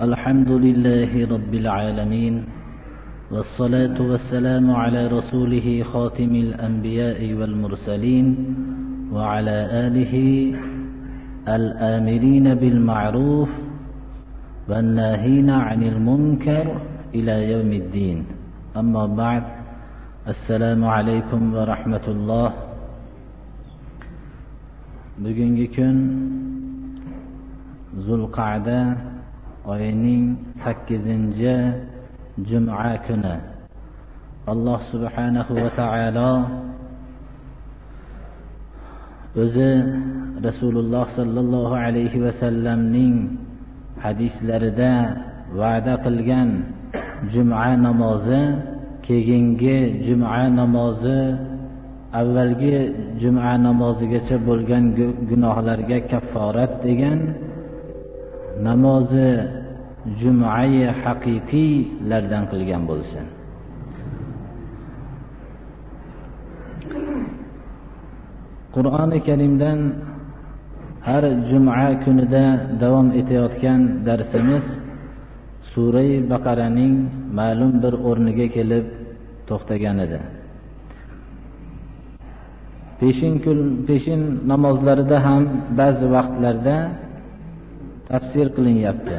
الحمد لله رب العالمين والصلاة والسلام على رسوله خاتم الأنبياء والمرسلين وعلى آله الآمرين بالمعروف والناهين عن المنكر إلى يوم الدين. أما بعد السلام عليكم ورحمة الله. bugungi kun zulqada oyining sakkizinchi juma kuni. Alloh subhanahu va taolo o'zi rasululloh sollallohu alayhi vasallamning hadislarida va'da qilgan juma namozi keyingi juma namozi avvalgi juma namozigacha bo'lgan gunohlarga kafforat degan namozi jumai haqiqiylardan qilgan bo'lsin. Qur'oni karimdan har juma kunida davom etayotgan darsimiz surai baqaraning ma'lum bir o'rniga kelib to'xtagan edi. Peshin kun peshin namozlarida ham ba'zi vaqtlarda tafsir qilinyapti.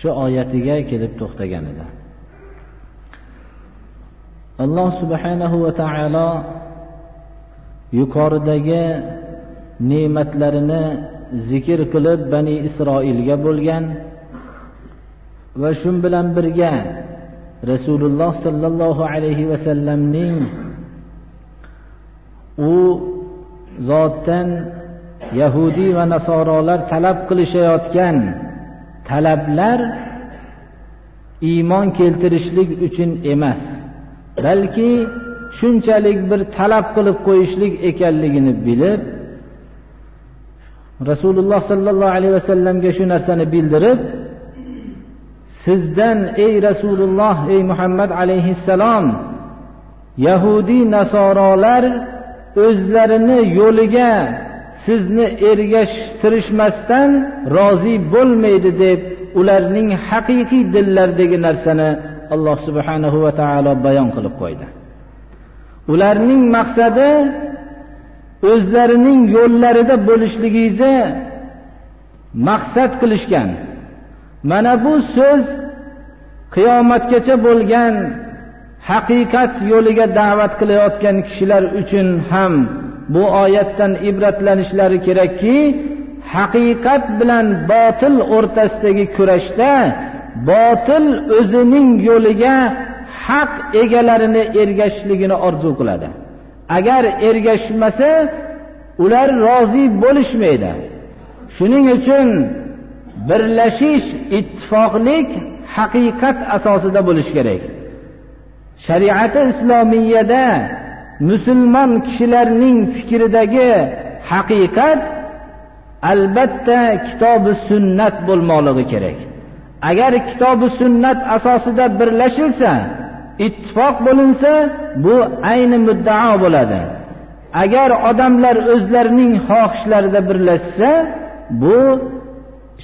shu oyatiga kelib to'xtagan edi. Alloh subhanahu va taolo yuqoridagi ne'matlarini zikr qilib bani isroilga bo'lgan va shu bilan birga rasululloh sollallohu alayhi vasallamning u zotdan yahudiy va nasorolar talab qilishayotgan talablar iymon keltirishlik uchun emas balki shunchalik bir talab qilib qo'yishlik ekanligini bilib rasululloh sollallohu alayhi vasallamga shu narsani bildirib sizdan ey rasululloh ey muhammad alayhissalom yahudiy nasorolar o'zlarini yo'liga sizni ergashtirishmasdan rozi bo'lmaydi deb ularning haqiqiy dillaridagi narsani alloh subhanahu va taolo bayon qilib qo'ydi. Ularning maqsadi o'zlarining yo'llarida bo'lishligingizni maqsad qilishgan. Mana bu so'z qiyomatgacha bo'lgan haqiqat yo'liga da'vat qilayotgan kishilar uchun ham bu oyatdan ibratlanishlari kerakki haqiqat bilan botil o'rtasidagi kurashda botil o'zining yo'liga haq egalarini ergashishligini orzu qiladi. Agar ergashmasa ular rozi bo'lishmaydi. Shuning uchun birlashish ittifoqlik haqiqat asosida bo'lishi kerak. Shariati islomiyada musulmon kishilarning fikridagi haqiqat albatta kitobi sunnat bo'lmoqligi kerak. Agar kitobi sunnat asosida birlashilsa ittifoq bo'linsa bu ayni muddao bo'ladi. Agar odamlar o'zlarining xohishlarida birlashsa bu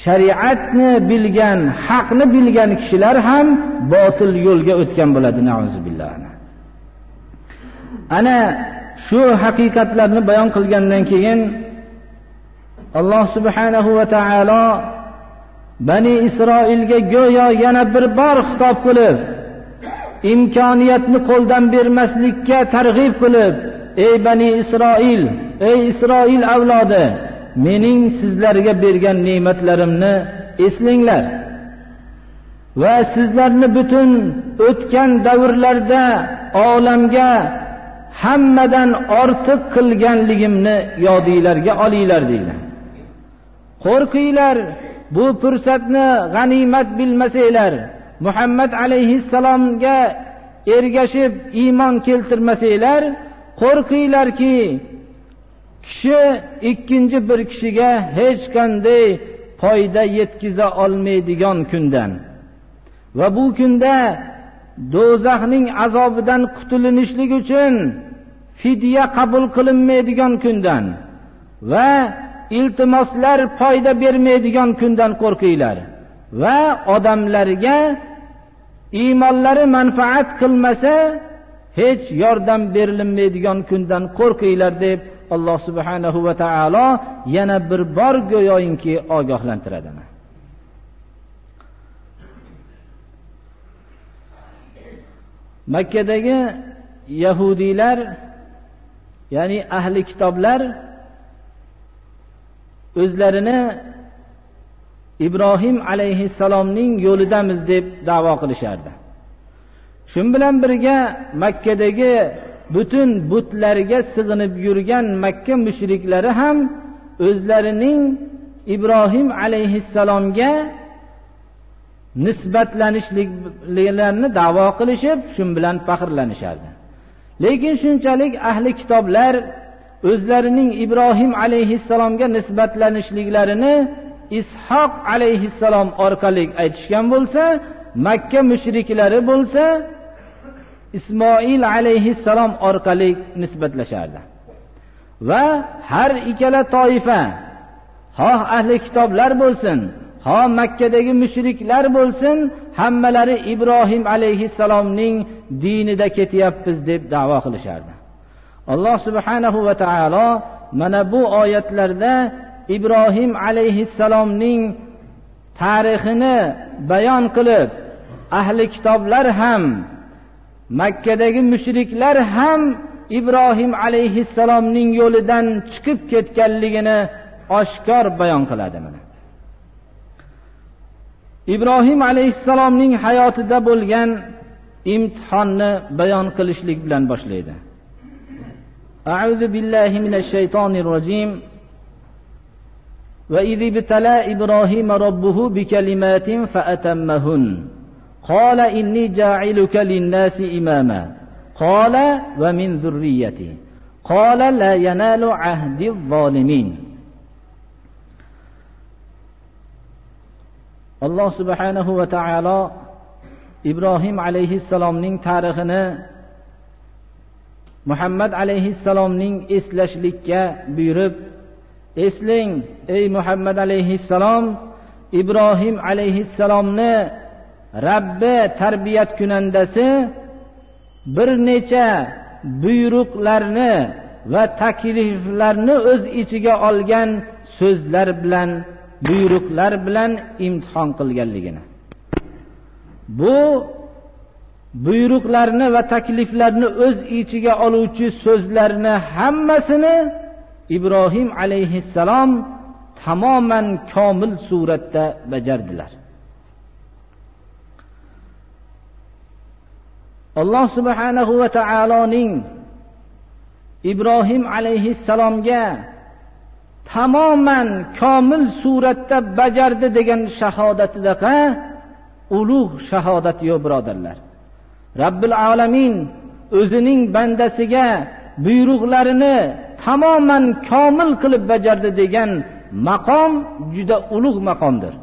shariatni bilgan haqni bilgan kishilar ham botil yo'lga o'tgan bo'ladi ana shu haqiqatlarni bayon qilgandan keyin alloh subhanahu va taolo bani isroilga go'yo yana bir bor xitob qilib imkoniyatni qo'ldan bermaslikka targ'ib qilib ey bani isroil ey isroil avlodi mening sizlarga bergan ne'matlarimni eslanglar va sizlarni butun o'tgan davrlarda olamga hammadan ortiq qilganligimni yodinglarga olinglar deydi. Qo'rqinglar bu fursatni g'animat bilmasanglar. Muhammad alayhissalomga ergashib iymon keltirmasanglar qo'rqinglarki kishi ikkinchi bir kishiga hech qanday foyda yetkiza olmaydigan kundan. Va bu kunda do'zaxning azobidan qutulinishlik uchun fidya qabul qilinmaydigan kundan va iltimoslar foyda bermaydigan kundan qo'rqinglar va odamlarga iymonlari manfaat qilmasa hech yordam berilmaydigan kundan qo'rqinglar deb alloh subhanahu va taolo yana bir bor go'yoyinki ogohlantiradi. Makkadagi yahudiylar ya'ni ahli kitoblar o'zlarini ibrohim alayhissalomning yo'lidamiz deb davo qilishardi. Shu bilan birga makkadagi butun butlarga sig'inib yurgan makka mushriklari ham o'zlarining ibrohim alayhissalomga nisbatlanishliklarini davo qilishib shu bilan faxrlanishardi. Lekin shunchalik ahli kitoblar o'zlarining ibrohim alayhissalomga nisbatlanishliklarini ishoq alayhissalom orqali aytishgan bo'lsa makka mushriklari bo'lsa ismoil alayhissalom orqali nisbatlashardi. Va har ikkala toifa xoh ahli kitoblar bo'lsin ho makkadagi mushriklar bo'lsin hammalari ibrohim alayhissalomning dinida ketyapmiz deb davo qilishardi. Alloh subhanahu va taolo mana bu oyatlarda ibrohim alayhissalomning tarixini bayon qilib ahli kitoblar ham makkadagi mushriklar ham ibrohim alayhissalomning yo'lidan chiqib ketganligini oshkor bayon qiladi mana. ibrohim alayhissalomning hayotida bo'lgan imtihonni bayon qilishlik bilan boshlaydi أعوذ بالله من الشيطان الرجيم وإذ ابتلى إبراهيم ربه بكلمات فأتمهن قال إني جاعلك للناس إماما قال ومن ذريتي قال لا ينال عهد الظالمين alloh subhanahu va taolo ibrohim alayhissalomning tarixini muhammad alayhissalomning eslashlikka buyurib eslang ey muhammad alayhissalom ibrohim alayhissalomni rabbi tarbiyat kunandasi bir necha buyruqlarni va takliflarni o'z ichiga olgan so'zlar bilan buyruqlar bilan imtihon qilganligini. Bu buyruqlarni va takliflarni o'z ichiga oluvchi so'zlarni hammasini ibrohim alayhissalom tamoman komil suratda bajardilar. Alloh subhanahu va taoloning ibrohim alayhissalomga tamoman komil suratda bajardi degan shahodatidaqa ulug' shahodat yo'q birodarlar. Robbil alamin o'zining bandasiga buyruqlarini tamoman komil qilib bajardi degan maqom juda ulug' maqomdir.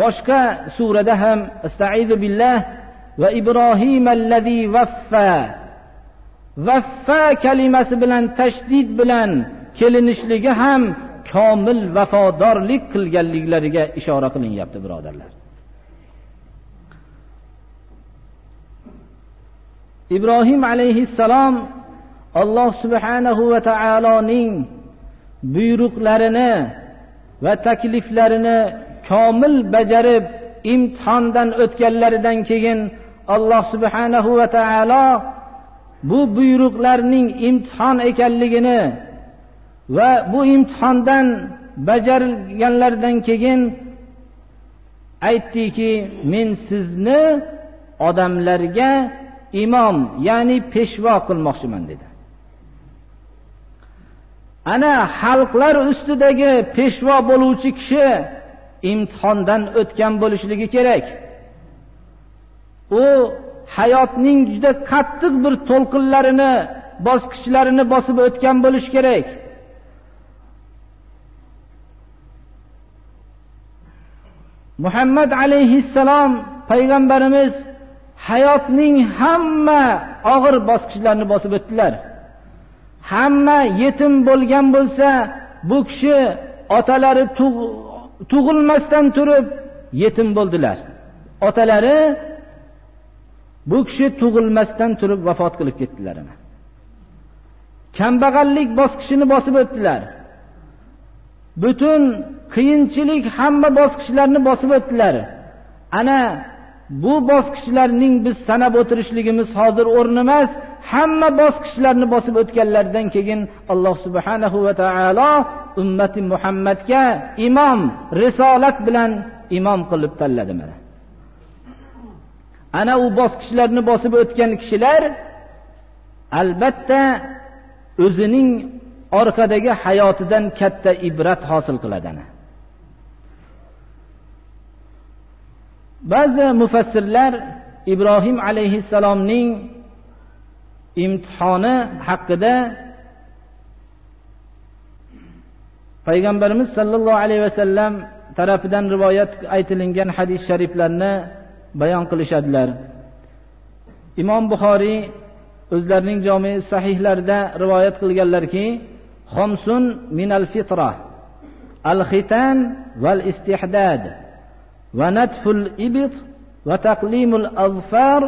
Boshqa surada ham astaidu billah va ibrohim allazi vaffa. Vaffa kalimasi bilan tashdid bilan kelinishligi ham komil vafodorlik qilganliklariga ishora qilinyapti birodarlar. Ibrohim alayhissalom alloh subhanahu va taoloning buyruqlarini va takliflarini komil bajarib imtihondan o'tganlaridan keyin alloh subhanahu va taolo bu buyruqlarning imtihon ekanligini va bu imtihondan bajarganlaridan keyin aytdiki men sizni odamlarga imom ya'ni peshvo qilmoqchiman dedi. Ana xalqlar ustidagi peshvo bo'luvchi kishi imtihondan o'tgan bo'lishligi kerak. U hayotning juda qattiq bir to'lqinlarini bosqichlarini bosib o'tgan bo'lishi kerak. Muhammad alayhissalom payg'ambarimiz hayotning hamma og'ir bosqichlarini bosib o'tdilar. Hamma yetim bo'lgan bo'lsa bu kishi otalari tug'ilmasdan turib yetim bo'ldilar. Otalari bu kishi tug'ilmasdan turib vafot qilib ketdilar. Kambag'allik bosqichini bosib o'tdilar. Butun qiyinchilik hamma bosqichlarni bosib o'tdilar. Ana bu bosqichlarning biz sanab o'tirishligimiz hozir o'rni emas hamma bosqichlarni bosib o'tganlaridan keyin alloh subhanahu va taolo ummati muhammadga imom risolat bilan imom qilib tanladi mana. Ana u bosqichlarni bosib o'tgan kishilar albatta o'zining orqadagi hayotidan katta ibrat hosil qiladi ba'zi mufassirlar ibrohim alayhissalomning imtihoni haqida payg'ambarimiz sollallohu alayhi vasallam tarafidan rivoyat aytilingan hadis shariflarni bayon qilishadilar. Imom buxoriy o'zlarining jomi sahihlarida rivoyat qilganlarki xomsun minal fitra al xitan val istihdad va natful ibit va taqlimul azfar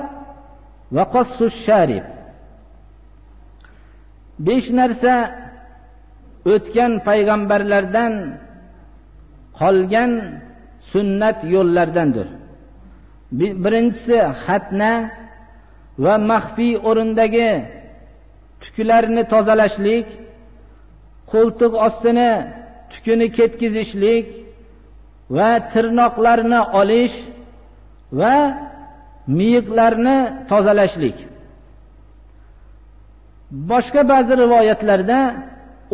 va qassu sharib besh narsa o'tgan payg'ambarlardan qolgan sunnat yo'llardandir. Birinchisi xatna va maxfiy o'rindagi tuklarni tozalashlik. Qo'ltiq ostini tukini ketkizishlik va tirnoqlarni olish va miyiqlarni tozalashlik. Boshqa ba'zi rivoyatlarda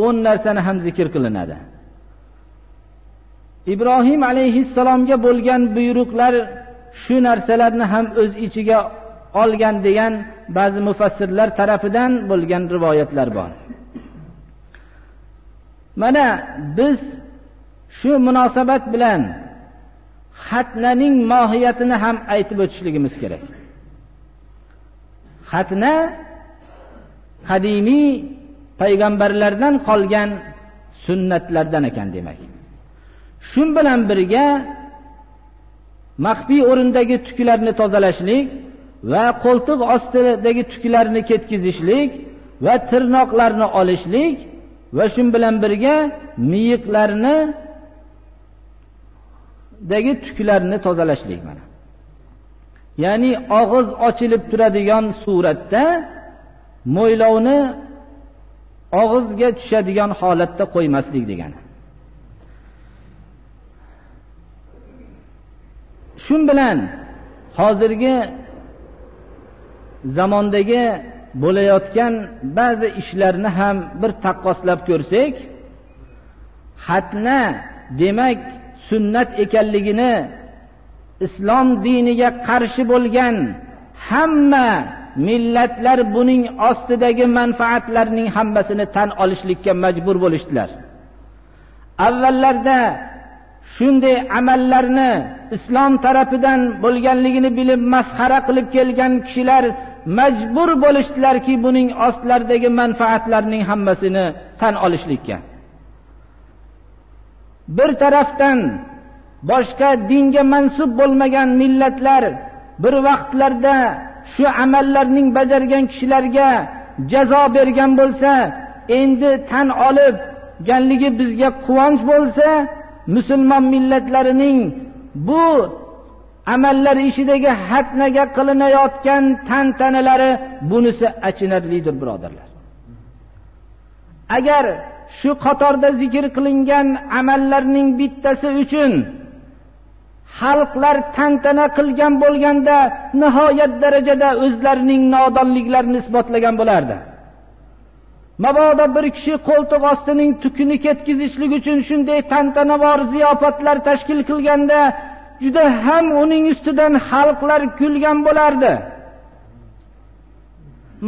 o'n narsani ham zikr qilinadi. Ibrohim alayhissalomga bo'lgan buyruqlar shu narsalarni ham o'z ichiga olgan degan ba'zi mufassirlar tarafidan bo'lgan rivoyatlar bor. Mana biz shu munosabat bilan xatnaning mohiyatini ham aytib o'tishligimiz kerak. Xatna qadimiy payg'ambarlardan qolgan sunnatlardan ekan demak. Shu bilan birga maxfiy o'rindagi tuklarni tozalashlik va qo'ltiq ostidagi tuklarni ketkizishlik va tirnoqlarni olishlik va shu bilan birga miyiqlarni dagi tuklarni tozalashlik mana. Ya'ni og'iz ochilib turadigan suratda mo'ylovni og'izga tushadigan holatda qo'ymaslik degani. Shu bilan hozirgi zamondagi bo'layotgan ba'zi ishlarni ham bir taqqoslab ko'rsak xatna demak sunnat ekanligini islom diniga qarshi bo'lgan hamma millatlar buning ostidagi manfaatlarning hammasini tan olishlikka majbur bo'lishdilar. Avvallarda shunday amallarni islom tarafidan bo'lganligini bilib masxara qilib kelgan kishilar majbur bo'lishdilarki buning ostlaridagi manfaatlarning hammasini tan olishlikka. Bir tarafdan boshqa dinga mansub bo'lmagan millatlar bir vaqtlarda shu amallarning bajargan kishilarga jazo bergan bo'lsa endi tan olib ganligi bizga quvonch bo'lsa musulmon millatlarining bu amallar ishidagi hatnaga qilinayotgan tantanalari bunisi achinarlidir birodarlar. Agar shu qatorda zikr qilingan amallarning bittasi uchun xalqlar tantana qilgan bo'lganda nihoyat darajada o'zlarining nodonliklarini isbotlagan bo'lardi. Mabodo bir kishi qo'ltiq ostining tukini ketkizishlik uchun shunday tantanavor ziyofatlar tashkil qilganda juda ham uning ustidan xalqlar kulgan bo'lardi.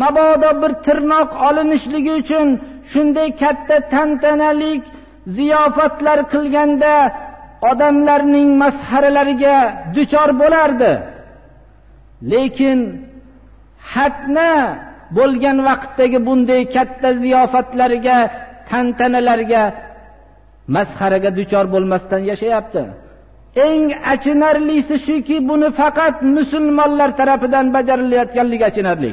Mabodo bir tirnoq olinishligi uchun shunday katta tantanalik ziyofatlar qilganda odamlarning masxaralariga duchor bo'lardi. Lekin hatna bo'lgan vaqtdagi bunday katta ziyofatlarga tantanalarga masxaraga duchor bo'lmasdan yashayapti. Eng achinarlisi shuki buni faqat musulmonlar tarafidan bajarilayotganligi achinarli.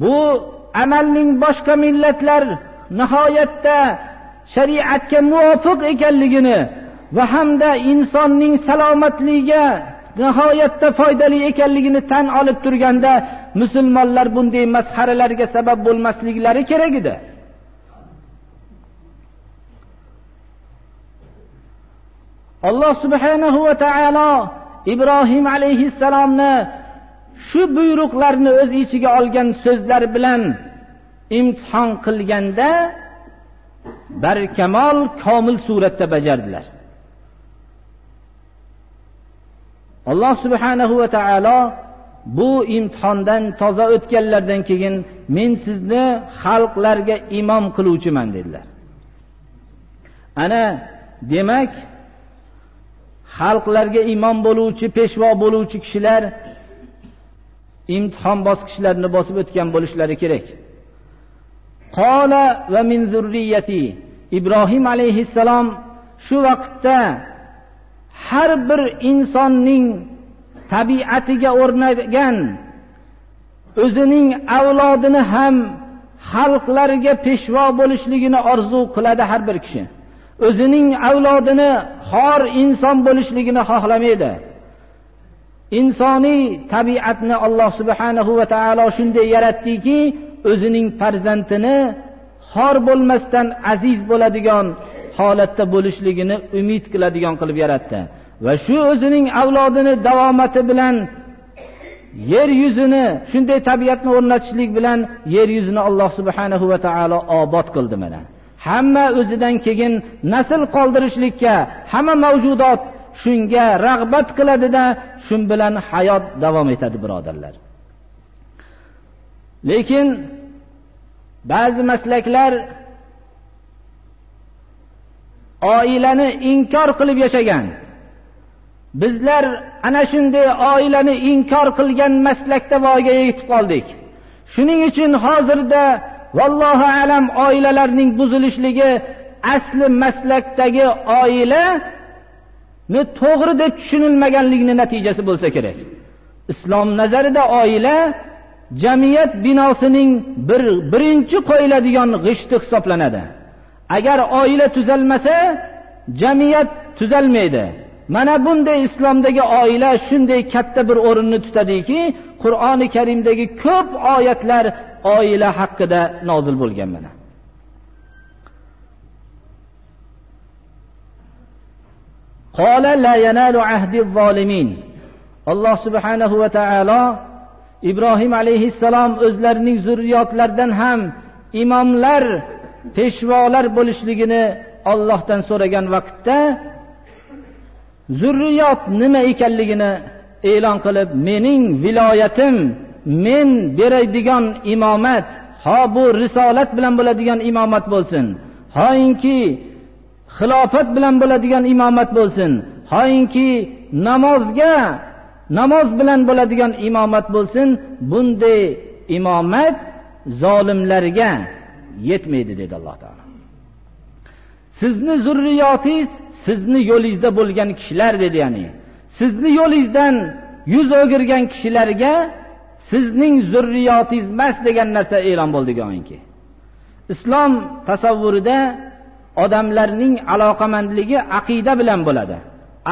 Bu amalning boshqa millatlar nihoyatda shariatga muvofiq ekanligini va hamda insonning salomatligiga nihoyatda foydali ekanligini tan olib turganda musulmonlar bunday masxaralarga sabab bo'lmasliklari kerak edi. Alloh subhanahu va taolo ibrohim alayhissalomni shu buyruqlarni o'z ichiga olgan so'zlar bilan imtihon qilganda barkamol komil suratda bajardilar. Alloh subhanahu va taolo bu imtihondan toza o'tganlardan keyin men sizni xalqlarga imom qiluvchiman dedilar. Ana demak xalqlarga imom bo'luvchi peshvo bo'luvchi kishilar imtihon bosqichlarini bosib o'tgan bo'lishlari kerak. Qola va min zurriyati ibrohim alayhissalom shu vaqtda har bir insonning tabiatiga o'rnagan o'zining avlodini ham xalqlarga peshvo bo'lishligini orzu qiladi har bir kishi. O'zining avlodini xor inson bo'lishligini xohlamaydi. Insoniy tabiatni alloh subhanahu va taolo shunday yaratdiki o'zining farzandini xor bo'lmasdan aziz bo'ladigan holatda bo'lishligini umid qiladigan qilib yaratdi. Va shu o'zining avlodini davomati bilan yer yuzini shunday tabiatni o'rnatishlik bilan yer yuzini alloh subhanahu va taolo obod qildi mana. Hamma o'zidan keyin nasl qoldirishlikka hamma mavjudot shunga rag'bat qiladida shu bilan hayot davom etadi birodarlar. Lekin ba'zi maslaklar oilani inkor qilib yashagan. Bizlar ana shunday oilani inkor qilgan maslakda voyaga yetib qoldik. Shuning uchun hozirda vallohu alam oilalarning buzilishligi asli maslakdagi oilani to'g'ri deb tushunilmaganligini natijasi bo'lsa kerak. Islom nazarida oila jamiyat binosining bir birinchi qo'yiladigan g'ishti hisoblanadi. Agar oila tuzalmasa jamiyat tuzalmaydi. Mana bunday islomdagi oila shunday katta bir o'rinni tutadiki qur'oni karimdagi ko'p oyatlar oila haqida nozil bo'lgan mana. Alloh subhanahu va taolo ibrohim alayhissalom o'zlarining zurriyotlaridan ham imomlar peshvolar bo'lishligini ollohdan so'ragan vaqtda zurriyot nima ekanligini e'lon qilib mening viloyatim men beradigan imomat ho bu risolat bilan bo'ladigan imomat bo'lsin. Hoyinki xilofat bilan bo'ladigan imomat bo'lsin. Hoyinki namozga namoz bilan bo'ladigan imomat bo'lsin. Bunday imomat zolimlarga yetmaydi dedi alloh taolo. Sizni zurriyotingiz sizni yo'lingizda bo'lgan kishilar dedi ya'ni. Sizni yo'lingizdan yuz o'girgan kishilarga sizning zurriyotingiz emas degan narsa e'lon bo'ldi go'yoki. Islom tasavvurida odamlarning aloqamandligi aqida bilan bo'ladi.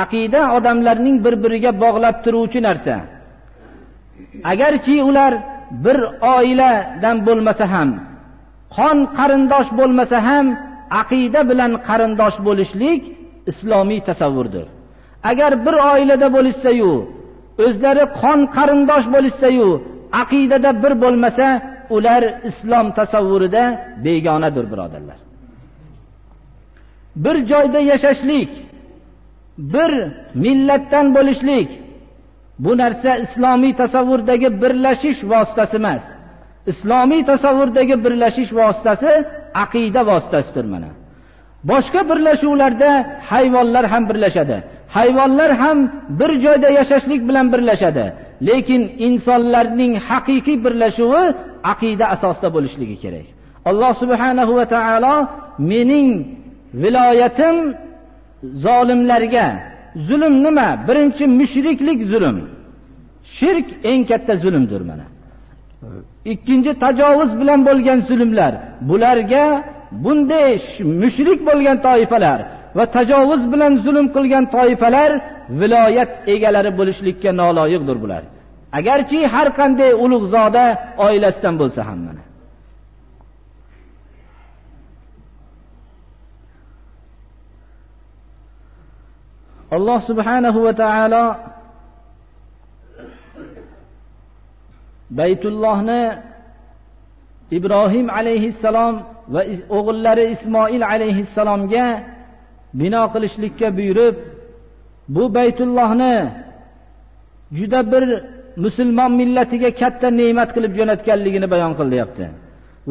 Aqida odamlarning bir biriga bog'lab turuvchi narsa. Agarchi ular bir oiladan bo'lmasa ham qon qarindosh bo'lmasa ham aqida bilan qarindosh bo'lishlik islomiy tasavvurdir. Agar bir oilada bo'lishsayu o'zlari qon qarindosh bo'lishsayu aqidada bir bo'lmasa ular islom tasavvurida begonadir birodarlar. Bir joyda yashashlik bir millatdan bo'lishlik bu narsa islomiy tasavvurdagi birlashish vositasi emas. Islomiy tasavvurdagi birlashish vositasi aqida vositasidir mana. Boshqa birlashuvlarda hayvonlar ham birlashadi. Hayvonlar ham bir joyda yashashlik bilan birlashadi. Lekin insonlarning haqiqiy birlashuvi aqida asosida bo'lishligi kerak. Alloh subhanahu va taolo mening viloyatim zolimlarga zulm nima? Birinchi mushriklik zulm. Shirk eng katta zulmdir mana. Ikkinchi tajovuz bilan bo'lgan zulmlar. Bularga bunday mushrik bo'lgan toifalar va tajovuz bilan zulm qilgan toifalar viloyat egalari bo'lishlikka noloyiqdir bular. Agarchi har qanday ulug'zoda oilasidan bo'lsa ham mana. Alloh subhanahu va taolo baytullohni ibrohim alayhissalom va o'g'illari ismoil alayhissalomga bino qilishlikka buyurib bu baytullohni juda bir musulmon millatiga katta ne'mat qilib jo'natganligini bayon qilyapti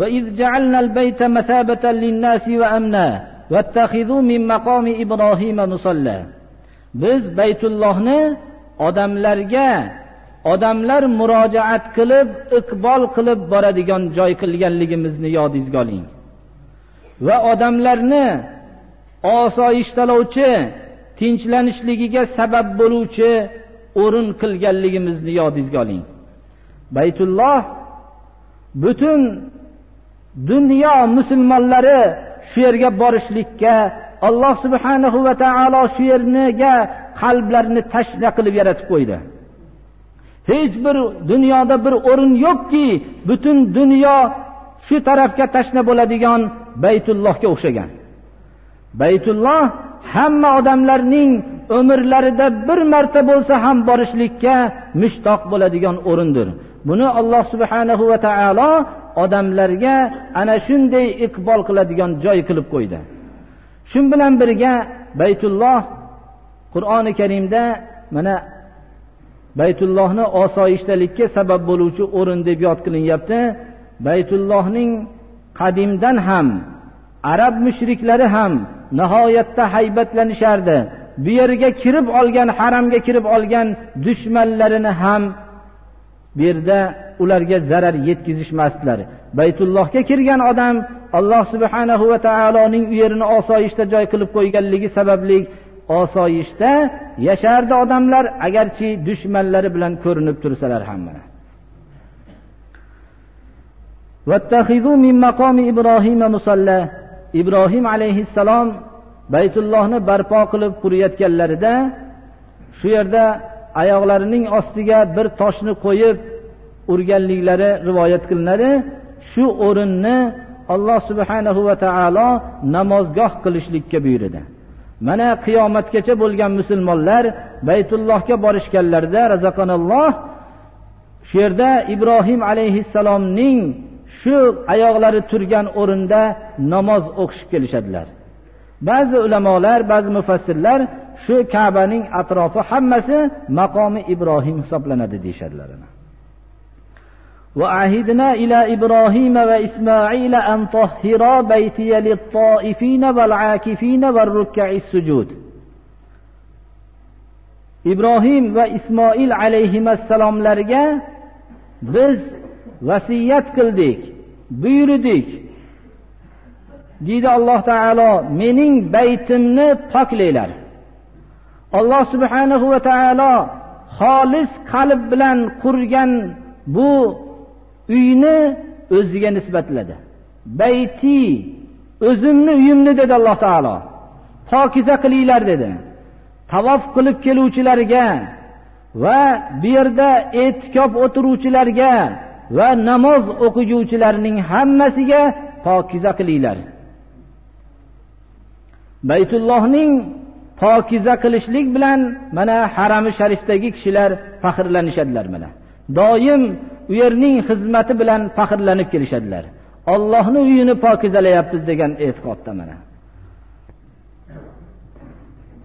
وإذ جعلنا البيت مثابة للناس وأمنا واتخذوا من مقام إبراهيم مصلى biz baytullohni odamlarga odamlar murojaat qilib iqbol qilib boradigan joy qilganligimizni yodingizga oling va odamlarni osoyishtalovchi tinchlanishligiga sabab bo'luvchi o'rin qilganligimizni yodingizga oling. Baytulloh butun dunyo musulmonlari shu yerga borishlikka alloh subhanahu va taolo shu yerga qalblarini tashna qilib yaratib qo'ydi. Hech bir dunyoda bir o'rin yo'qki butun dunyo shu tarafga tashna bo'ladigan baytullohga o'xshagan. Baytulloh hamma odamlarning umrlarida bir marta bo'lsa ham borishlikka mushtoq bo'ladigan o'rindir. Buni alloh subhanahu va taolo odamlarga ana shunday iqbol qiladigan joy qilib qo'ydi. Shu bilan birga baytulloh qur'oni karimda mana baytullohni osoyishtalikka sabab bo'luvchi o'rin deb yod qilinyapti. Baytullohning qadimdan ham arab mushriklari ham nihoyatda haybatlanishardi. Bu yerga kirib olgan haramga kirib olgan dushmanlarini ham bu yerda ularga zarar yetkazishmasdilar. Baytullohga kirgan odam alloh subhanahu va taoloning u yerini osoyishta joy qilib qo'yganligi sababli osoyishta yashardi odamlar agarchi dushmanlari bilan ko'rinib tursalar ham ibrohim alayhissalom baytullohni barpo qilib qurayotganlarida shu yerda oyoqlarining ostiga bir toshni qo'yib urganliklari rivoyat qilinadi. Shu o'rinni alloh subhanahu va taolo namozgoh qilishlikka buyurdi mana qiyomatgacha bo'lgan musulmonlar baytullohga borishganlarida razaqanalloh shu yerda ibrohim alayhissalomning shu oyoqlari turgan o'rinda namoz o'qishib kelishadilar ba'zi ulamolar ba'zi mufassirlar shu kabaning atrofi hammasi maqomi ibrohim hisoblanadi deyishadilar وعهدنا إلى إبراهيم وإسماعيل أن طهرا بيتي للطائفين والعاكفين والركع السجود ibrohim va ismoil alayhissalomlarga biz vasiyat qildik buyurdik. Deydi alloh taolo mening baytimni poklanglar. Alloh subhanahu va taolo xolis qalb bilan qurgan bu uyni o'ziga nisbatladi. Bayti o'zimni uyimni dedi alloh taolo. Pokiza qilinglar dedi. Tavof qilib keluvchilarga va bu yerda e'tikob o'tiruvchilarga va namoz o'qiguvchilarning hammasiga pokiza qilinglar baytullohning pokiza qilishlik bilan mana harami sharifdagi kishilar faxrlanishadilar mana doim u yerning xizmati bilan faxrlanib kelishadilar ollohni uyini pokizalayapmiz degan e'tiqodda mana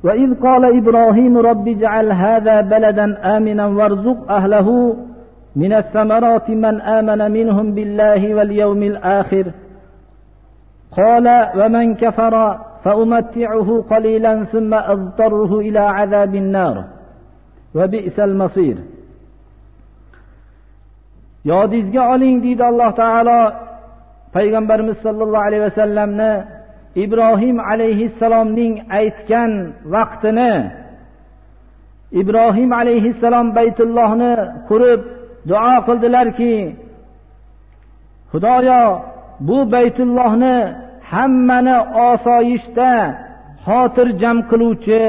وإذ قال إبراهيم رب اجعل هذا بلدا آمنا وارزق أهله من الثمرات من آمن منهم بالله واليوم الآخر قال ومن كفر فأمتعه قليلا ثم أضطره إلى عذاب النار وبئس المصير yodingizga oling deydi alloh taolo payg'ambarimiz sollallohu alayhi vasallamni ibrohim alayhissalomning aytgan vaqtini ibrohim alayhissalom baytullohni qurib duo qildilarki xudoyo bu baytullohni hammani osoyishta xotirjam qiluvchi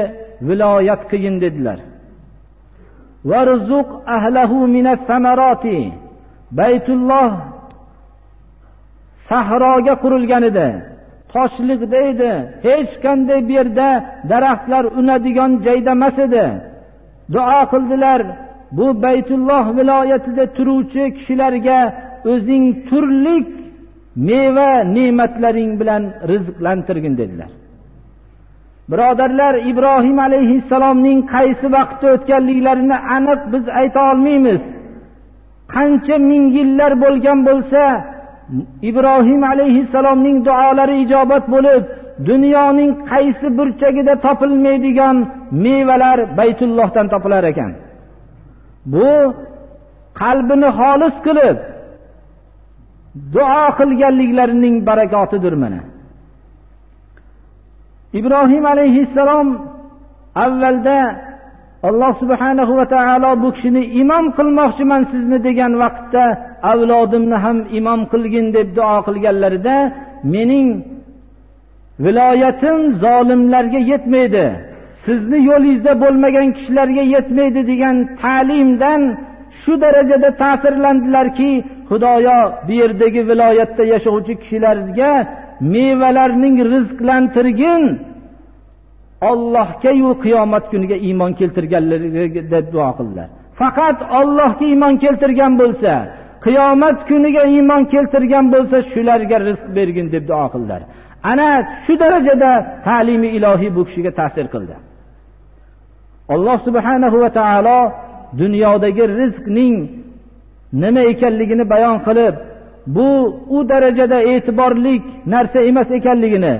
viloyat qilgin dedilar. Varzuq ahlahu minas samaroti baytulloh sahroga qurilgan edi. Toshliqda edi hech qanday bu yerda daraxtlar unadigan joyda emas edi. Duo qildilar bu baytulloh viloyatida turuvchi kishilarga o'zing turli meva ne'matlaring bilan rizqlantirgin dedilar. Birodarlar ibrohim alayhissalomning qaysi vaqtda o'tganliklarini aniq biz ayta olmaymiz. Qancha ming yillar bo'lgan bo'lsa ibrohim alayhissalomning duolari ijobat bo'lib dunyoning qaysi burchagida topilmaydigan mevalar baytullohdan topilar ekan. Bu qalbini xolis qilib duo qilganliklarining barakotidir mana. Ibrohim alayhissalom avvalda alloh subhanahu va taolo bu kishini imom qilmoqchiman sizni degan vaqtda avlodimni ham imom qilgin deb duo qilganlarida mening viloyatim zolimlarga yetmaydi. Sizni yo'lingizda bo'lmagan kishilarga yetmaydi degan ta'limdan shu darajada ta'sirlandilarki xudoyo bu yerdagi viloyatda yashovchi kishilarga mevalarning rizqlantirgin ollohgayu qiyomat kuniga iymon keltirganlarga duo qildilar. Faqat ollohga iymon keltirgan bo'lsa qiyomat kuniga iymon keltirgan bo'lsa shularga rizq bergin deb duo qildilar. Ana shu darajada ta'limi ilohiy bu kishiga ta'sir qildi. Alloh subhanahu va taolo dunyodagi rizqning nima ekanligini bayon qilib bu u darajada e'tiborlik narsa emas ekanligini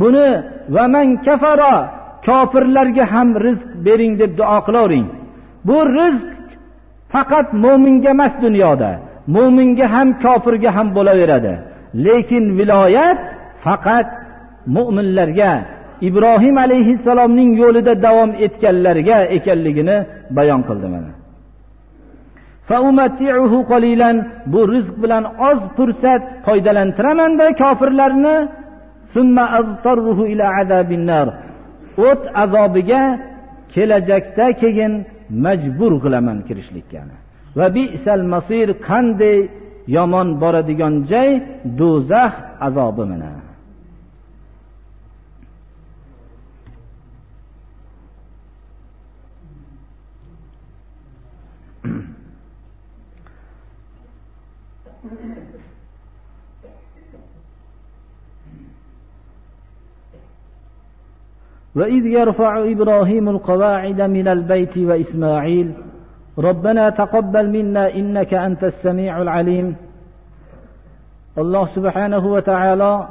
buni va man kafara kofirlarga ham rizq bering deb duo qilavering. Bu rizq faqat mo'minga emas dunyoda mo'minga ham kofirga ham bo'laveradi. Lekin viloyat faqat mo'minlarga ibrohim alayhissalomning yo'lida davom etganlarga ekanligini bayon qildi mana bu rizq bilan oz fursat foydalantiramanda kofirlarni. O't azobiga kelajakda keyin majbur qilaman kirishlikka va bisal masir qanday yomon boradigan joy do'zax azobi mana وإذ يرفع إبراهيم القواعد من البيت وإسماعيل ربنا تقبل منا إنك أنت السميع العليم الله سبحانه وتعالى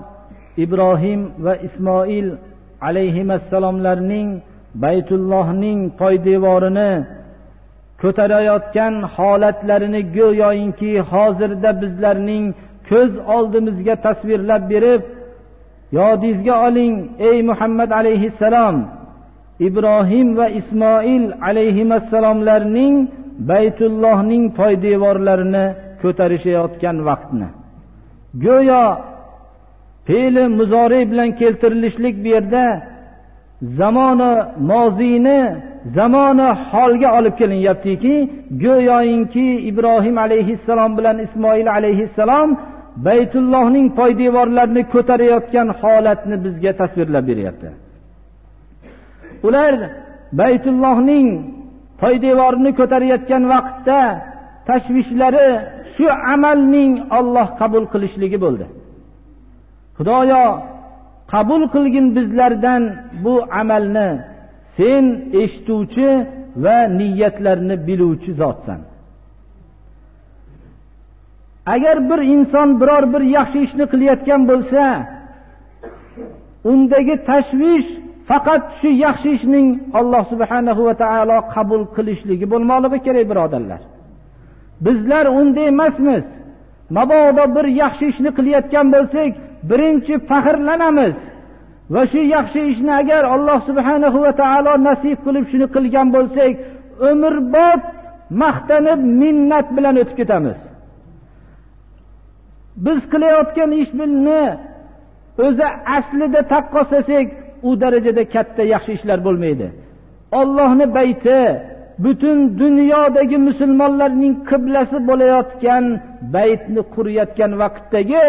إبراهيم وإسماعيل عليهما السلام لرنين بيت الله نين poydevorini ko'tarayotgan holatlarini go'yoinki hozirda bizlarning ko'z oldimizga tasvirlab berib yodingizga oling ey muhammad alayhissalom. Ibrohim va ismoil alayhissalomlarning baytullohning poydevorlarini ko'tarishayotgan vaqtni. Go'yo fe'li muzoriy bilan keltirilishlik bu yerda zamoni moziyni zamoni holga olib kelinyaptiki go'yoinki ibrohim alayhissalom bilan ismoil alayhissalom baytullohning poydevorlarini ko'tarayotgan holatni bizga tasvirlab beryapti. Ular baytullohning poydevorini ko'tarayotgan vaqtda tashvishlari shu amalning olloh qabul qilishligi bo'ldi. Xudoyo qabul qilgin bizlardan bu amalni sen eshituvchi va niyatlarni biluvchi zotsan. Agar bir inson biror bir yaxshi ishni qilayotgan bo'lsa undagi tashvish faqat shu yaxshi ishning alloh subhanahu va taolo qabul qilishligi bo'lmoqligi kerak birodarlar. Bizlar unday emasmiz. Mabodo bir yaxshi ishni qilayotgan bo'lsak birinchi faxrlanamiz. Va shu yaxshi ishni agar alloh subhanahu va taolo nasib qilib shuni qilgan bo'lsak umrbod maqtanib minnat bilan o'tib ketamiz. Biz qilayotgan ishni o'zi aslida taqqoslasak u darajada katta yaxshi ishlar bo'lmaydi. Ollohni bayti butun dunyodagi musulmonlarning qiblasi bo'layotgan baytni qurayotgan vaqtdagi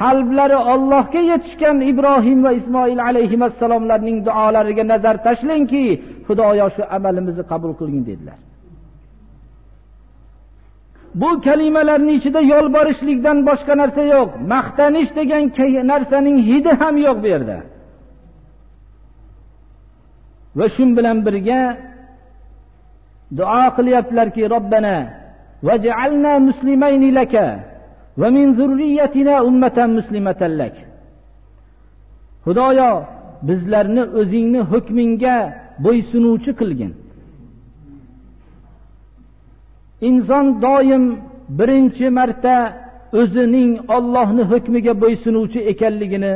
qalblari ollohga yetishgan ibrohim va ismoil alayhissalomlarning duolariga nazar tashlangki xudoyo shu amalimizni qabul qilgin dedilar. Bu kalimalarni ichida yolborishlikdan boshqa narsa yo'q. Maqtanish degan narsaning hidi ham yo'q bu yerda. Va shu bilan birga duo qilyaptilarki robbana vaj'alna muslimayni laka va min zurriyatina ummatan muslimatan lak. Xudoyo bizlarni o'zingni hukmingga bo'ysunuvchi qilgin. Inson doim birinchi marta o'zining ollohni hukmiga bo'ysunuvchi ekanligini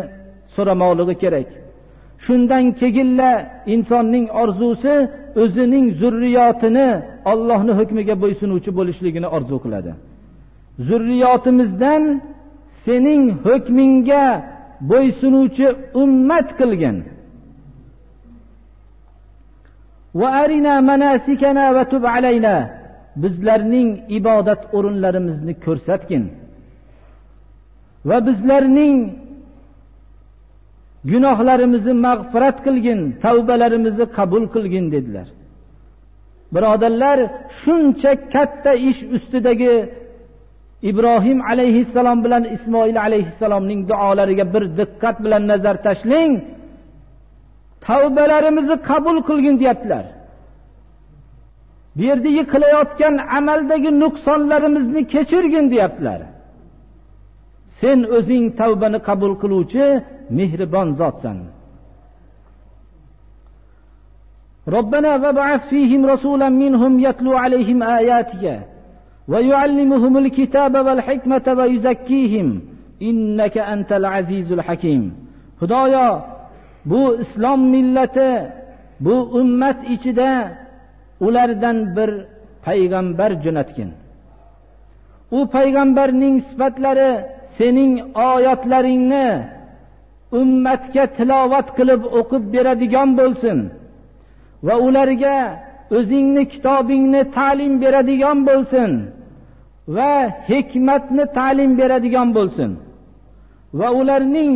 so'ramoqligi kerak. Shundan keyinla insonning orzusi o'zining zurriyotini ollohni hukmiga bo'ysunuvchi bo'lishligini orzu qiladi. Zurriyotimizdan sening hukmingga bo'ysunuvchi ummat qilgin. Bizlarning ibodat o'rinlarimizni ko'rsatgin. Va bizlarning gunohlarimizni mag'firat qilgin tavbalarimizni qabul qilgin dedilar. Birodarlar shuncha katta ish ustidagi ibrohim alayhissalom bilan ismoil alayhissalomning duolariga bir diqqat bilan nazar tashlang tavbalarimizni qabul qilgin deyaptilar. bu yerdagi qilayotgan amaldagi nuqsonlarimizni kechirgin deyaptilar sen o'zing tavbani qabul qiluvchi mehribon zotsan ربنا وابعث فيهم رسولا منهم يتلو عليهم آياتك ويعلمهم الكتاب والحكمة ويزكيهم إنك أنت العزيز الحكيم خدايا bu islom millati bu ummat ichida ulardan bir payg'ambar jo'natgin. U payg'ambarning sifatlari sening oyatlaringni ummatga tilovat qilib o'qib beradigan bo'lsin va ularga o'zingni kitobingni ta'lim beradigan bo'lsin va hikmatni ta'lim beradigan bo'lsin va ularning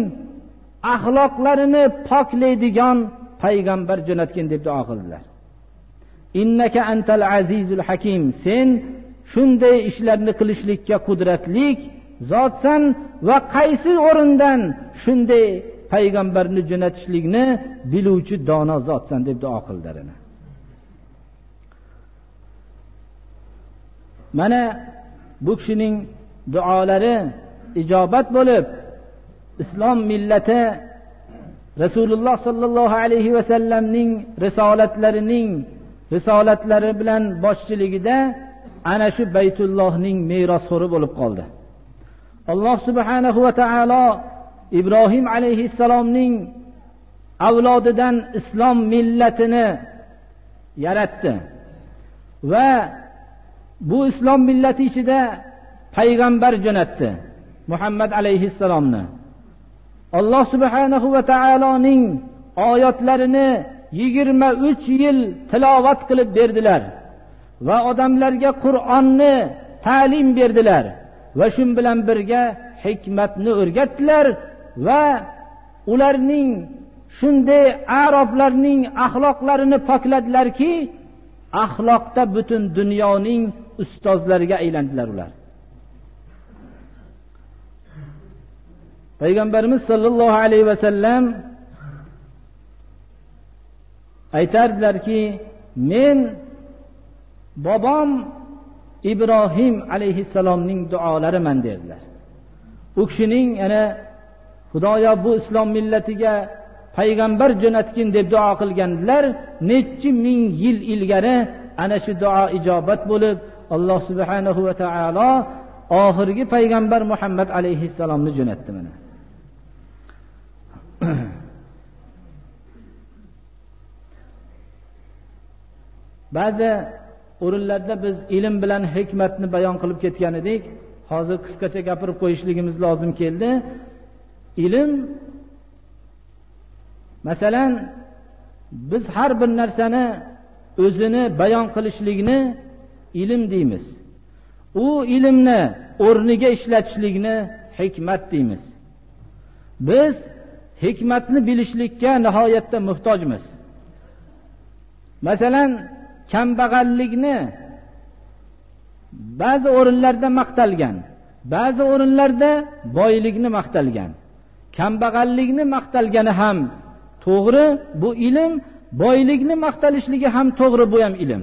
axloqlarini poklaydigan payg'ambar jo'natgin deb duo qildilar. Innaka antal azizul hakim. Sen shunday ishlarni qilishlikka qudratlik zotsan va qaysi o'rindan shunday payg'ambarni jo'natishlikni biluvchi dono zotsan deb duo qildilar mana bu kishining duolari ijobat bo'lib islom millati rasululloh sollallohu alayhi vasallamning risolatlarining risolatlari bilan boshchiligida ana shu baytullohning merosxo'ri bo'lib qoldi. Alloh subhanahu va taolo ibrohim alayhissalomning avlodidan islom millatini yaratdi va bu islom millati ichida payg'ambar jo'natdi muhammad alayhissalomni. Alloh subhanahu va taoloning oyatlarini yigirma uch yil tilovat qilib berdilar. Va odamlarga qur'onni ta'lim berdilar. Va shu bilan birga hikmatni o'rgatdilar va ularning shunday aroblarning axloqlarini pokladilarki axloqda butun dunyoning ustozlariga aylandilar ular. Payg'ambarimiz sollallohu alayhi vasallam aytardilarki men bobom ibrohim alayhissalomning duolariman derdilar. U kishining ana xudoyo bu islom millatiga payg'ambar jo'natgin deb duo qilgandilar nechi ming yil ilgari ana shu duo ijobat bo'lib alloh subhanahu va taolo oxirgi payg'ambar muhammad alayhissalomni jo'natdi mana. Ba'zi o'rinlarda biz ilm bilan hikmatni bayon qilib ketgan edik. Hozir qisqacha gapirib qo'yishligimiz lozim keldi. Ilm masalan biz har bir narsani o'zini bayon qilishlikni ilm deymiz. U ilmni o'rniga ishlatishlikni hikmat deymiz. Biz hikmatni bilishlikka nihoyatda muhtojmiz. Masalan kambag'allikni ba'zi o'rinlarda maqtalgan ba'zi o'rinlarda boylikni maqtalgan. Kambag'allikni maqtalgani ham to'g'ri bu ilm boylikni maqtalishligi ham to'g'ri bu ham ilm.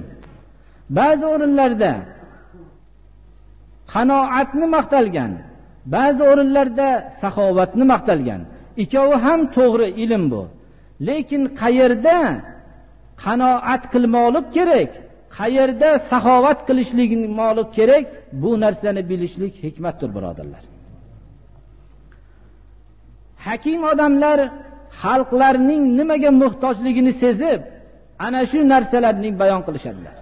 Ba'zi o'rinlarda qanoatni maqtalgan ba'zi o'rinlarda saxovatni maqtalgan. Ikkovi ham to'g'ri ilm bu. Lekin qayerda qanoat qilmoqlik kerak qayerda saxovat qilishlikmoqlik kerak bu narsani bilishlik hikmatdir birodarlar. Hakim odamlar xalqlarning nimaga muhtojligini sezib ana shu narsalarning bayon qilishadilar.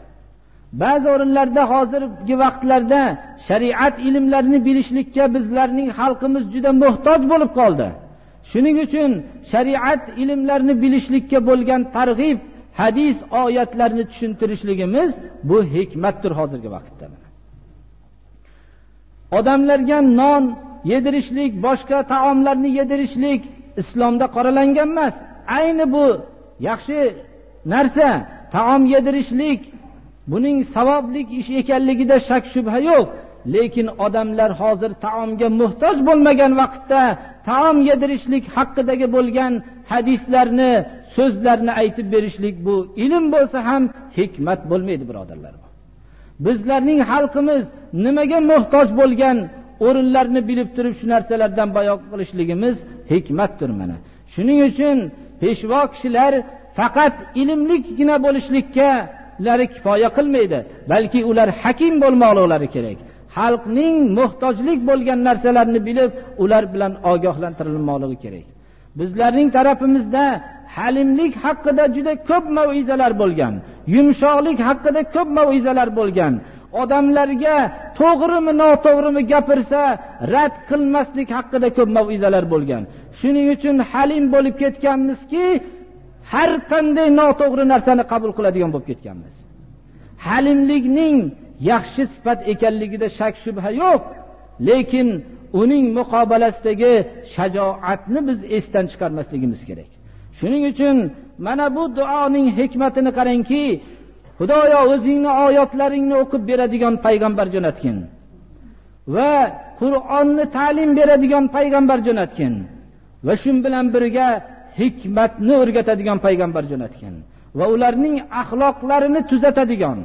Ba'zi o'rinlarda hozirgi vaqtlarda shariat ilmlarini bilishlikka bizlarning xalqimiz juda muhtoj bo'lib qoldi. Shuning uchun shariat ilmlarini bilishlikka bo'lgan targ'ib hadis oyatlarni tushuntirishligimiz bu hikmatdir hozirgi vaqtda odamlarga non yedirishlik boshqa taomlarni yedirishlik islomda qoralangan emas. Ayni bu yaxshi narsa taom yedirishlik buning savoblik ish ekanligida shak shubha yo'q. Lekin odamlar hozir taomga muhtoj bo'lmagan vaqtda taom yedirishlik haqidagi bo'lgan hadislarni so'zlarni aytib berishlik bu ilm bo'lsa ham hikmat bo'lmaydi birodarlar. Bizlarning xalqimiz nimaga muhtoj bo'lgan o'rinlarni bilib turib shu narsalardan bayon qilishligimiz hikmatdir mana. Shuning uchun peshvo kishilar faqat ilmlikgina bo'lishliklari kifoya qilmaydi balki ular hakim bo'lmoqliklari kerak. Xalqning muhtojlik bo'lgan narsalarni bilib ular bilan ogohlantirilmoqligi kerak. Bizlarning tarafimizda halimlik haqida juda ko'p mavizalar bo'lgan. Yumshoqlik haqida ko'p mavizalar bo'lgan. Odamlarga to'g'rimi noto'g'rimi gapirsa rad qilmaslik haqida ko'p mavizalar bo'lgan. Shuning uchun halim bo'lib ketganmizki har qanday noto'g'ri narsani qabul qiladigan bo'lib ketganmiz. Halimlikning yaxshi sifat ekanligida shak shubha yo'q lekin uning muqobalasidagi shajoatni biz esdan chiqarmasligimiz kerak. Shuning uchun mana bu duoning hikmatini qarangki xudoyo o'zingni oyatlaringni o'qib beradigan payg'ambar jo'natgin va qur'onni ta'lim beradigan payg'ambar jo'natgin va shu bilan birga hikmatni o'rgatadigan payg'ambar jo'natgin va ularning axloqlarini tuzatadigan.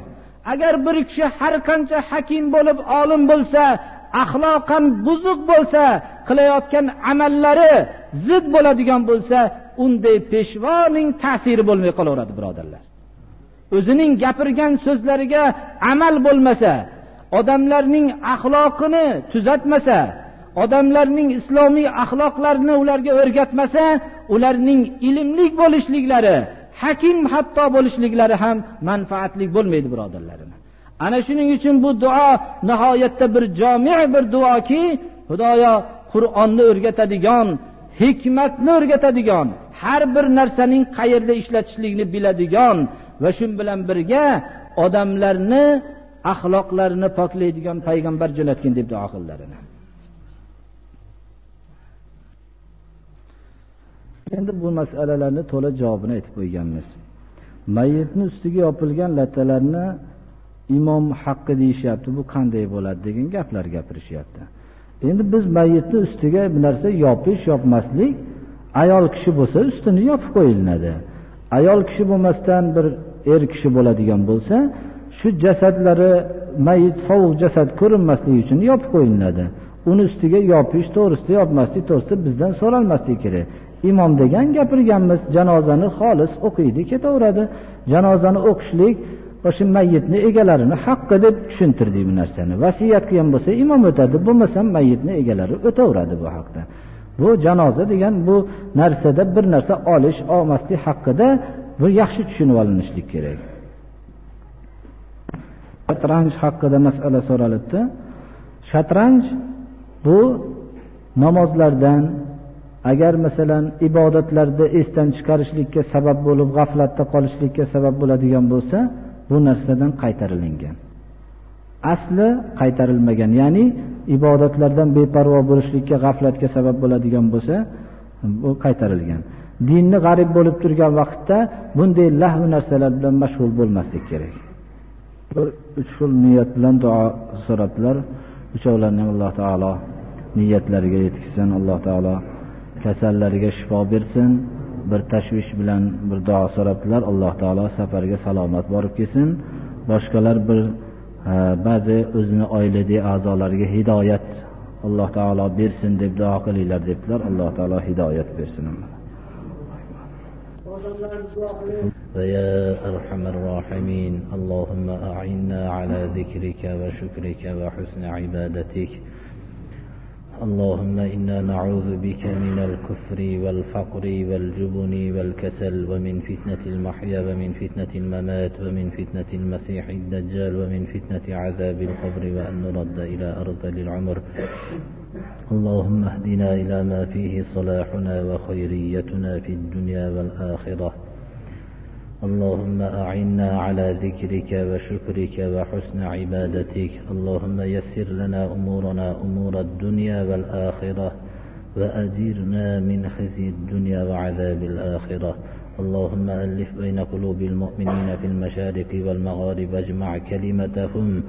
Agar bir kishi har qancha hakim bo'lib olim bo'lsa axloqan buzuq bo'lsa qilayotgan amallari zid bo'ladigan bo'lsa unday peshvoning ta'siri bo'lmay qolaveradi birodarlar. O'zining gapirgan so'zlariga amal bo'lmasa odamlarning axloqini tuzatmasa odamlarning islomiy axloqlarini ularga o'rgatmasa ularning ilmli bo'lishliklari hakim hatto bo'lishliklari ham manfaatli bo'lmaydi birodarlarim. Ana shuning uchun bu duo nihoyatda bir jomi bir duoki xudoyo qur'onni o'rgatadigan hikmatni o'rgatadigan har bir narsaning qayerda ishlatishlikni biladigan va shu bilan birga odamlarni axloqlarini poklaydigan payg'ambar jo'natgin deb duo qildilar endi bu masalalarni to'la javobini aytib qo'yganmiz. Mayitni ustiga yopilgan lattalarni imom haqqi deyishyapti bu qanday bo'ladi degan gaplar gapirishyapti. Endi biz mayitni ustiga bir narsa yopish yopmaslik ayol kishi bo'lsa ustini yopib qo'yilinadi. Ayol kishi bo'lmasdan bir er kishi bo'ladigan bo'lsa shu jasadlari mayit sovuq jasad ko'rinmasligi uchun yopib qo'yiladi uni ustiga yopish to'g'risida yopmaslik to'g'risida bizdan so'ralmaslik kerak. Imom degan gapirganmiz janozani xolis o'qiydi ketaveradi. Janozani o'qishlik o'sha mayitni egalarini haqqi deb tushuntirdik bu narsani. Vasiyat qilgan bo'lsa imom o'tadi bo'lmasam mayitni egalari o'taveradi bu haqda. Bu janoza degan bu narsada bir narsa olish olmaslik haqida bu yaxshi tushunib olinishlik kerak. Shatranj haqida masala so'ralibdi. Shatranj bu namozlardan agar masalan ibodatlarda esdan chiqarishlikka sabab bo'lib g'aflatda qolishlikka sabab bo'ladigan bo'lsa bu narsadan qaytarilingan asli qaytarilmagan. Ya'ni ibodatlardan beparvo bo'lishlikka g'aflatga sabab bo'ladigan bo'lsa bu qaytarilgan. Dinni g'arib bo'lib turgan vaqtda bunday lahu narsalar bilan mashg'ul bo'lmaslik kerak. Bir uch xil niyat bilan duo so'rabdilar. Uchovlarni alloh taolo niyatlariga yetkazsin alloh taolo kasallariga shifo bersin. Bir tashvish bilan bir duo so'rabdilar. Alloh taolo safarga salomat borib kelsin. Boshqalar bir ba'zi o'zini oiladagi a'zolariga hidoyat alloh taolo bersin deb duo qilinglar debdilar alloh taolo hidoyat bersin ويا أرحم الراحمين اللهم أعنا على ذكرك وشكرك وحسن عبادتك اللهم إنا نعوذ بك من الكفر والفقر والجبن والكسل ومن فتنة المحيا ومن فتنة الممات ومن فتنة المسيح الدجال ومن فتنة عذاب القبر وأن نرد إلى أرض العمر اللهم اهدنا إلى ما فيه صلاحنا وخيريتنا في الدنيا والآخرة. اللهم أعنا على ذكرك وشكرك وحسن عبادتك. اللهم يسر لنا أمورنا أمور الدنيا والآخرة وأجرنا من خزي الدنيا وعذاب الآخرة. اللهم ألف بين قلوب المؤمنين في المشارق والمغارب اجمع كلمتهم.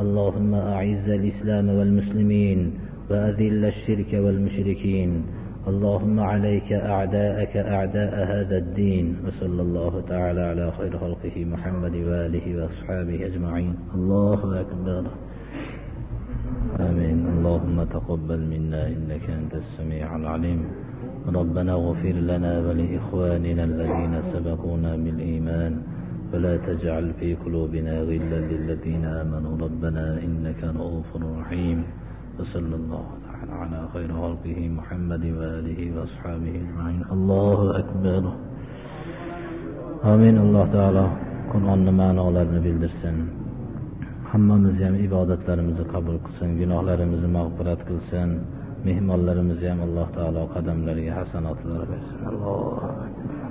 اللهم أعز الإسلام والمسلمين وأذل الشرك والمشركين. اللهم عليك أعداءك أعداء هذا الدين وصلى الله تعالى على خير خلقه محمد وآله وأصحابه أجمعين. الله أكبر. آمين. اللهم تقبل منا إنك أنت السميع العليم. ربنا اغفر لنا ولإخواننا الذين سبقونا بالإيمان. ولا تجعل في قلوبنا غلا للذين آمنوا. ربنا إنك رؤوف رحيم. وصلى الله تعالى. على خير خلقه محمد وآله وأصحابه أجمعين الله أكبر آمين الله تعالى qur'onni ma'nolarini bildirsin hammamizni ham ibodatlarimizni qabul qilsin gunohlarimizni mag'firat qilsin mehmonlarimizni ham alloh taolo qadamlariga hasanotlar bersin allohu akbar